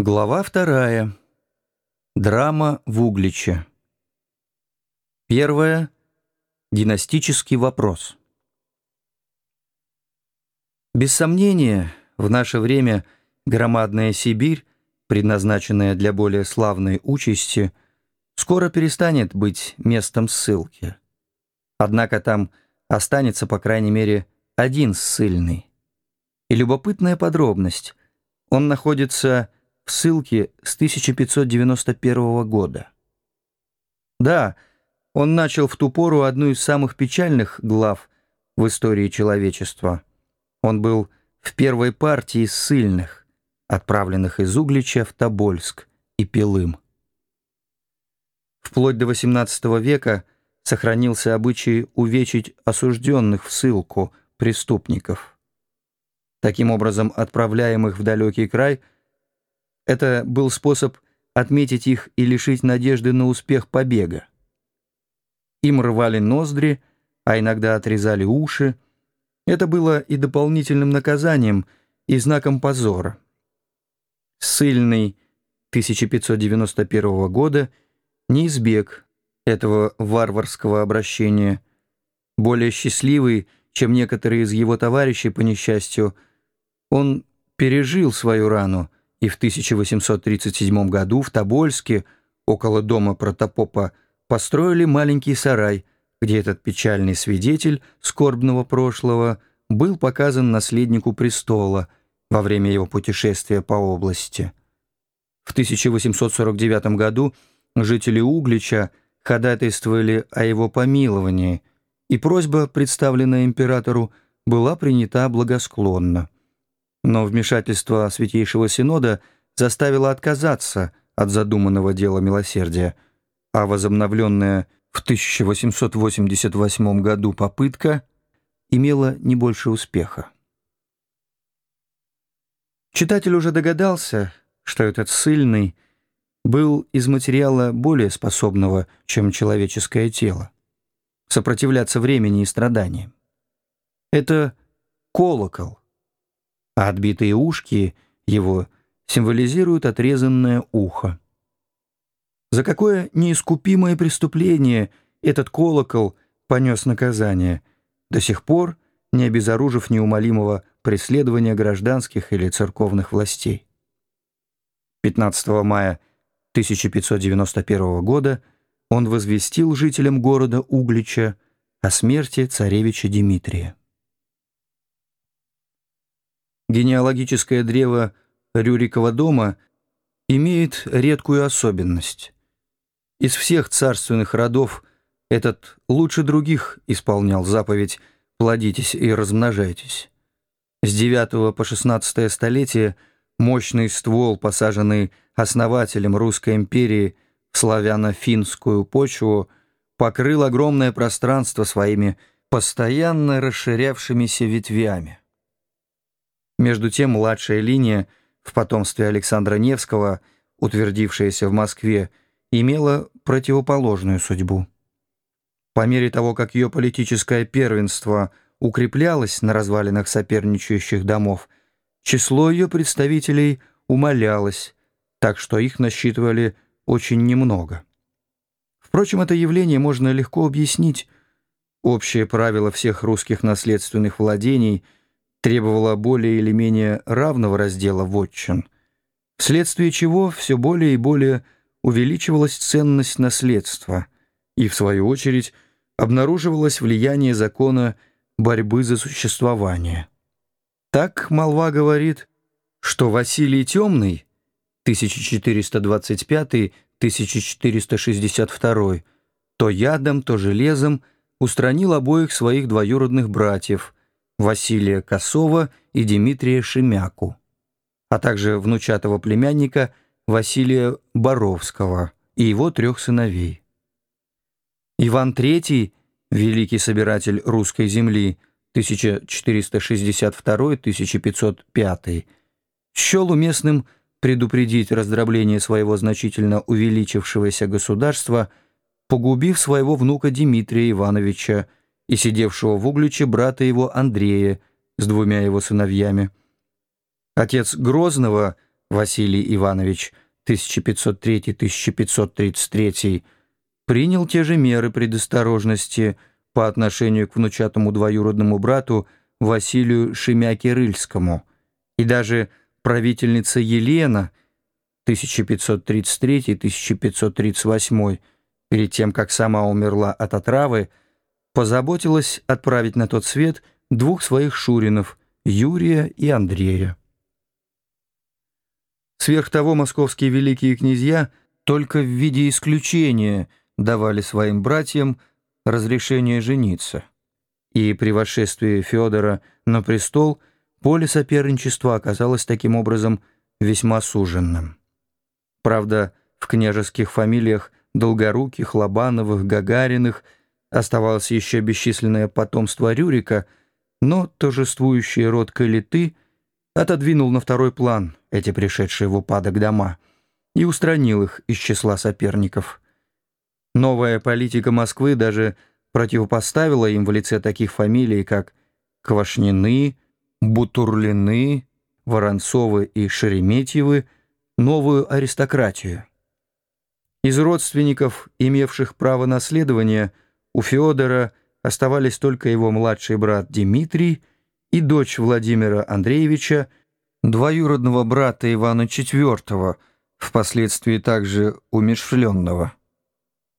Глава вторая. Драма в Угличе. Первое. Династический вопрос. Без сомнения, в наше время громадная Сибирь, предназначенная для более славной участи, скоро перестанет быть местом ссылки. Однако там останется, по крайней мере, один ссыльный. И любопытная подробность. Он находится в ссылке с 1591 года. Да, он начал в ту пору одну из самых печальных глав в истории человечества. Он был в первой партии ссыльных, отправленных из Углича в Тобольск и Пилым. Вплоть до XVIII века сохранился обычай увечить осужденных в ссылку преступников. Таким образом, отправляемых в далекий край – это был способ отметить их и лишить надежды на успех побега. Им рвали ноздри, а иногда отрезали уши. Это было и дополнительным наказанием, и знаком позора. Сыльный 1591 года не избег этого варварского обращения. Более счастливый, чем некоторые из его товарищей по несчастью, он пережил свою рану, и в 1837 году в Тобольске, около дома протопопа, построили маленький сарай, где этот печальный свидетель скорбного прошлого был показан наследнику престола во время его путешествия по области. В 1849 году жители Углича ходатайствовали о его помиловании, и просьба, представленная императору, была принята благосклонно. Но вмешательство Святейшего Синода заставило отказаться от задуманного дела милосердия, а возобновленная в 1888 году попытка имела не больше успеха. Читатель уже догадался, что этот сильный был из материала более способного, чем человеческое тело, сопротивляться времени и страданиям. Это колокол, а отбитые ушки его символизируют отрезанное ухо. За какое неискупимое преступление этот колокол понес наказание, до сих пор не обезоружив неумолимого преследования гражданских или церковных властей. 15 мая 1591 года он возвестил жителям города Углича о смерти царевича Дмитрия. Генеалогическое древо Рюрикова дома имеет редкую особенность. Из всех царственных родов этот лучше других исполнял заповедь «плодитесь и размножайтесь». С 9 по 16 столетие мощный ствол, посаженный основателем Русской империи в славяно-финскую почву, покрыл огромное пространство своими постоянно расширявшимися ветвями. Между тем младшая линия в потомстве Александра Невского, утвердившаяся в Москве, имела противоположную судьбу. По мере того, как ее политическое первенство укреплялось на развалинах соперничающих домов, число ее представителей умалялось, так что их насчитывали очень немного. Впрочем, это явление можно легко объяснить. Общее правило всех русских наследственных владений – требовала более или менее равного раздела вотчин, вследствие чего все более и более увеличивалась ценность наследства и, в свою очередь, обнаруживалось влияние закона борьбы за существование. Так молва говорит, что Василий Темный 1425-1462 то ядом, то железом устранил обоих своих двоюродных братьев – Василия Косова и Дмитрия Шемяку, а также внучатого племянника Василия Боровского и его трех сыновей. Иван III, великий собиратель русской земли 1462-1505, счел уместным предупредить раздробление своего значительно увеличившегося государства, погубив своего внука Дмитрия Ивановича и сидевшего в Угличе брата его Андрея с двумя его сыновьями. Отец Грозного, Василий Иванович 1503-1533, принял те же меры предосторожности по отношению к внучатому двоюродному брату Василию Шемяке-Рыльскому, и даже правительница Елена 1533-1538, перед тем, как сама умерла от отравы, позаботилась отправить на тот свет двух своих шуринов, Юрия и Андрея. Сверх того, московские великие князья только в виде исключения давали своим братьям разрешение жениться. И при восшествии Федора на престол поле соперничества оказалось таким образом весьма суженным. Правда, в княжеских фамилиях Долгоруких, Лобановых, Гагариных оставалось еще бесчисленное потомство Рюрика, но торжествующий род Калиты отодвинул на второй план эти пришедшие в упадок дома и устранил их из числа соперников. Новая политика Москвы даже противопоставила им в лице таких фамилий, как Квашнины, Бутурлины, Воронцовы и Шереметьевы, новую аристократию. Из родственников, имевших право наследования, у Федора оставались только его младший брат Дмитрий и дочь Владимира Андреевича, двоюродного брата Ивана IV, впоследствии также умершленного.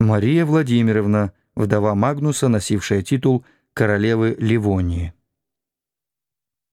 Мария Владимировна, вдова Магнуса, носившая титул королевы Ливонии.